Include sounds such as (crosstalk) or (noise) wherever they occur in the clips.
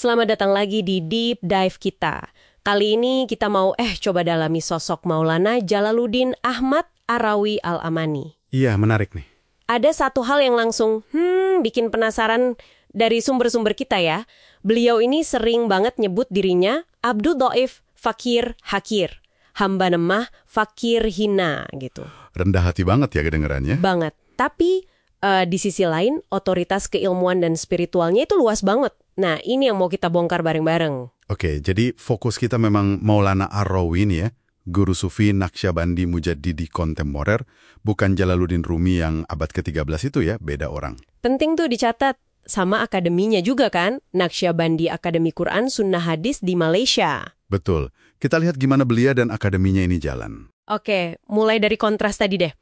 Selamat datang lagi di Deep Dive kita. Kali ini kita mau eh coba dalami sosok Maulana Jalaluddin Ahmad Arawi Al-Amani. Iya, menarik nih. Ada satu hal yang langsung hmm bikin penasaran dari sumber-sumber kita ya. Beliau ini sering banget nyebut dirinya Abdul Doif Fakir Hakir. Hamba nemah fakir hina gitu. Rendah hati banget ya kedengarannya. Banget. Tapi eh, di sisi lain otoritas keilmuan dan spiritualnya itu luas banget. Nah, ini yang mau kita bongkar bareng-bareng. Oke, jadi fokus kita memang Maulana Ar-Rawi ini ya. Guru Sufi Naqsyabandi Mujaddidi kontemporer, bukan Jalaluddin Rumi yang abad ke-13 itu ya, beda orang. Penting tuh dicatat sama akademinya juga kan, Naqsyabandi Akademi Quran Sunnah Hadis di Malaysia. Betul. Kita lihat gimana belia dan akademinya ini jalan. Oke, mulai dari kontras tadi deh.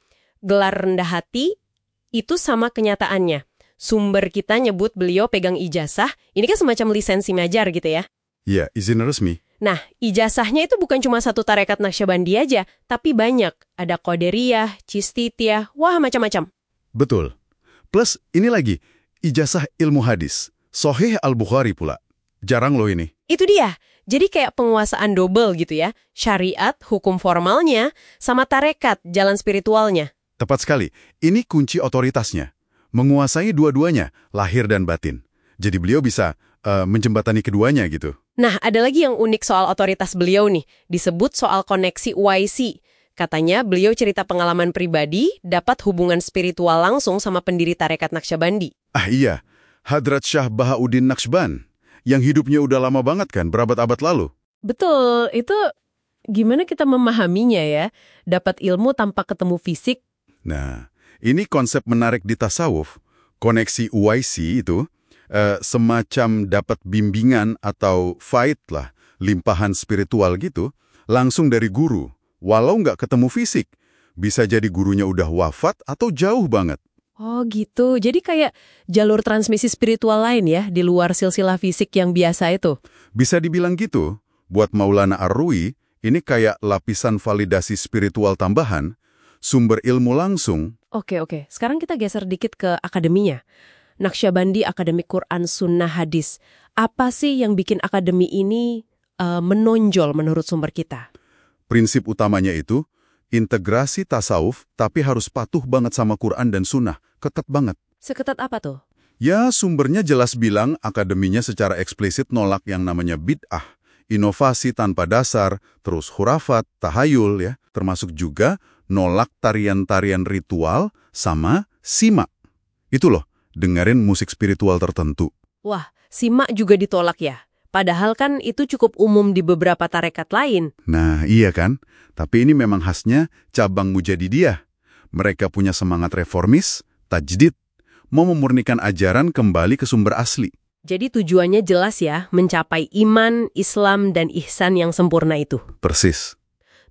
Gelar rendah hati itu sama kenyataannya. Sumber kita nyebut beliau pegang ijazah, ini kan semacam lisensi ngajar gitu ya. Iya, izin resmi. Nah, ijazahnya itu bukan cuma satu tarekat Naqsyabandi aja, tapi banyak. Ada Qadariyah, Cistitiyah, wah macam-macam. Betul. Plus, ini lagi, ijazah ilmu hadis. Sohih Al-Bukhari pula. Jarang loh ini. Itu dia. Jadi kayak penguasaan double gitu ya. Syariat, hukum formalnya, sama tarekat, jalan spiritualnya. Tepat sekali. Ini kunci otoritasnya. Menguasai dua-duanya, lahir dan batin. Jadi beliau bisa eh, menjembatani keduanya gitu. Nah, ada lagi yang unik soal otoritas beliau nih. Disebut soal koneksi YC. Katanya beliau cerita pengalaman pribadi, dapat hubungan spiritual langsung sama pendiri tarekat Naqsyabandi. Ah iya, Hadrat Syah Bahauddin Naqshband. Yang hidupnya udah lama banget kan, berabad-abad lalu. Betul, itu gimana kita memahaminya ya? Dapat ilmu tanpa ketemu fisik. Nah, ini konsep menarik di tasawuf. Koneksi UIC itu eh, semacam dapat bimbingan atau fight lah, limpahan spiritual gitu, langsung dari guru. Walau nggak ketemu fisik, bisa jadi gurunya udah wafat atau jauh banget. Oh gitu, jadi kayak jalur transmisi spiritual lain ya, di luar silsilah fisik yang biasa itu. Bisa dibilang gitu, buat Maulana Ar-Rui, ini kayak lapisan validasi spiritual tambahan, sumber ilmu langsung, Oke oke, sekarang kita geser dikit ke akademinya. Naqsyabandi Akademi Quran Sunnah Hadis. Apa sih yang bikin akademi ini eh, menonjol menurut sumber kita? prinsip utamanya itu, integrasi tasawuf tapi harus patuh banget sama Quran dan Sunnah, ketat banget. Seketat apa tuh? Ya, sumbernya jelas bilang akademinya secara eksplisit nolak yang namanya bid'ah, inovasi tanpa dasar, terus hurafat, tahayul ya, termasuk juga nolak tarian-tarian ritual sama simak. Itu loh, dengerin musik spiritual tertentu. Wah, simak juga ditolak ya. Padahal kan itu cukup umum di beberapa tarekat lain. Nah, iya kan? Tapi ini memang khasnya cabang Mujadidiyah. Mereka punya semangat reformis, tajdid, mau memurnikan ajaran kembali ke sumber asli. Jadi tujuannya jelas ya, mencapai iman, Islam, dan ihsan yang sempurna itu. Persis.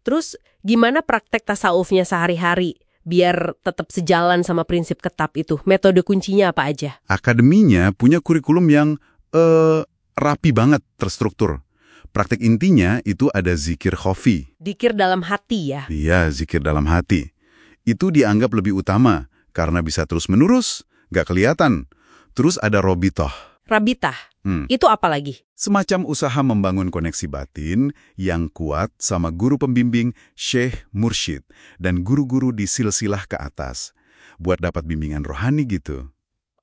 Terus gimana praktek tasawufnya sehari-hari? Biar tetap sejalan sama prinsip ketap itu. Metode kuncinya apa aja? Akademinya punya kurikulum yang eh rapi banget terstruktur. Praktik intinya itu ada zikir khofi. Dikir dalam hati ya. Iya, zikir dalam hati. Itu dianggap lebih utama karena bisa terus-menerus, gak kelihatan. Terus ada robitoh. Rabitah. Hmm. Itu apa lagi? Semacam usaha membangun koneksi batin yang kuat sama guru pembimbing, syekh, mursyid, dan guru-guru di silsilah ke atas. Buat dapat bimbingan rohani gitu.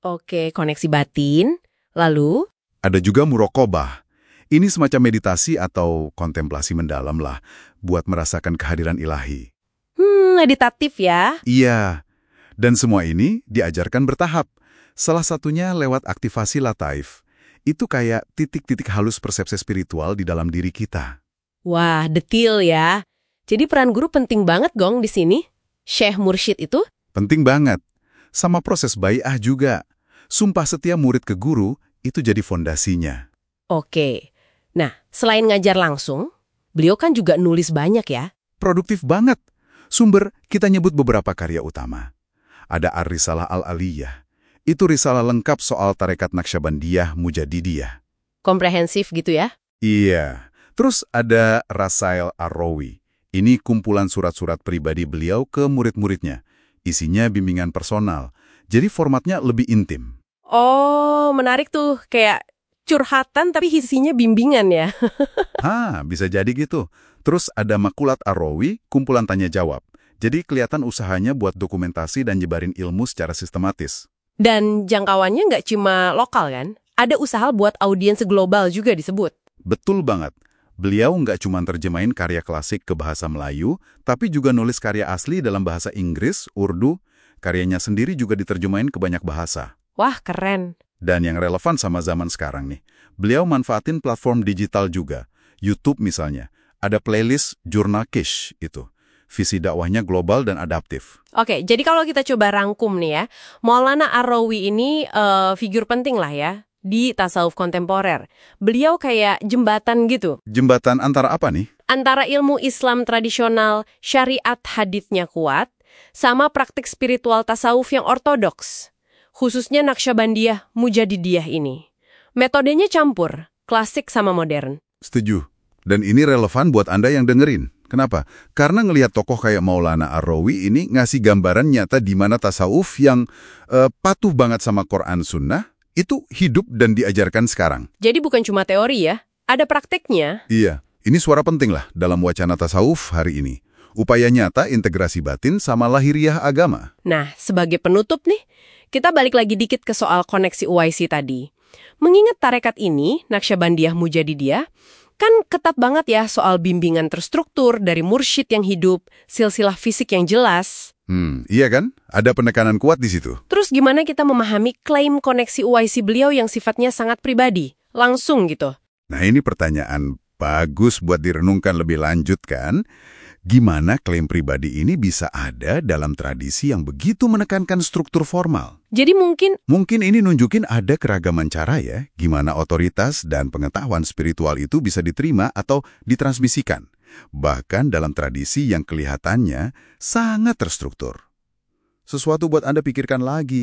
Oke, koneksi batin. Lalu? Ada juga murokobah. Ini semacam meditasi atau kontemplasi mendalam lah, buat merasakan kehadiran ilahi. Hmm, meditatif ya. Iya, dan semua ini diajarkan bertahap. Salah satunya lewat aktivasi lataif. Itu kayak titik-titik halus persepsi spiritual di dalam diri kita. Wah, detil ya. Jadi peran guru penting banget gong di sini. Syekh Mursyid itu? Penting banget. Sama proses bai'ah juga. Sumpah setia murid ke guru itu jadi fondasinya. Oke. Nah, selain ngajar langsung, beliau kan juga nulis banyak ya. Produktif banget. Sumber kita nyebut beberapa karya utama. Ada Ar-Risalah Al-Aliyah. Itu risalah lengkap soal tarekat Naqsyabandiyah Mujadidiyah. Komprehensif gitu ya. Iya. Terus ada Rasail Ar-Rawi. Ini kumpulan surat-surat pribadi beliau ke murid-muridnya. Isinya bimbingan personal. Jadi formatnya lebih intim. Oh, menarik tuh. Kayak curhatan tapi isinya bimbingan ya. (laughs) Hah, bisa jadi gitu. Terus ada Makulat Arawi, kumpulan tanya jawab. Jadi kelihatan usahanya buat dokumentasi dan nyebarin ilmu secara sistematis. Dan jangkauannya nggak cuma lokal kan? Ada usaha buat audiens global juga disebut. Betul banget. Beliau nggak cuma terjemahin karya klasik ke bahasa Melayu, tapi juga nulis karya asli dalam bahasa Inggris, Urdu. Karyanya sendiri juga diterjemahin ke banyak bahasa. Wah, keren. Dan yang relevan sama zaman sekarang nih, beliau manfaatin platform digital juga. YouTube misalnya, ada playlist Jurnal Kish itu. Visi dakwahnya global dan adaptif. Oke, jadi kalau kita coba rangkum nih ya, Maulana Ar-Rawi ini eh, figur penting lah ya di tasawuf kontemporer. Beliau kayak jembatan gitu Jembatan antara apa nih? antara ilmu Islam tradisional, syariat hadithnya kuat, sama praktik spiritual tasawuf yang ortodoks. Khususnya Naqsyabandiyah, Mujadidiyah ini. Metodenya campur, klasik sama modern. Setuju. Dan ini relevan buat Anda yang dengerin. Kenapa? Karena ngelihat tokoh kayak Maulana Ar-Rawi ini ngasih gambaran nyata di mana tasawuf yang eh, patuh banget sama Quran Sunnah, itu hidup dan diajarkan sekarang. Jadi bukan cuma teori ya, ada prakteknya. Iya, ini suara penting lah dalam wacana tasawuf hari ini. Upaya nyata integrasi batin sama lahiriah agama. Nah, sebagai penutup nih, kita balik lagi dikit ke soal koneksi UIC tadi. Mengingat tarekat ini, Naqsyabandiyah Mujadidiyah, kan ketat banget ya soal bimbingan terstruktur dari mursyid yang hidup, silsilah fisik yang jelas. Hmm, iya kan? Ada penekanan kuat di situ. Terus gimana kita memahami klaim koneksi UIC beliau yang sifatnya sangat pribadi? Langsung gitu. Nah ini pertanyaan bagus buat direnungkan lebih lanjut kan? Gimana klaim pribadi ini bisa ada dalam tradisi yang begitu menekankan struktur formal? Jadi mungkin Mungkin ini nunjukin ada keragaman cara ya, gimana otoritas dan pengetahuan spiritual itu bisa diterima atau ditransmisikan. Bahkan dalam tradisi yang kelihatannya sangat terstruktur. Sesuatu buat Anda pikirkan lagi.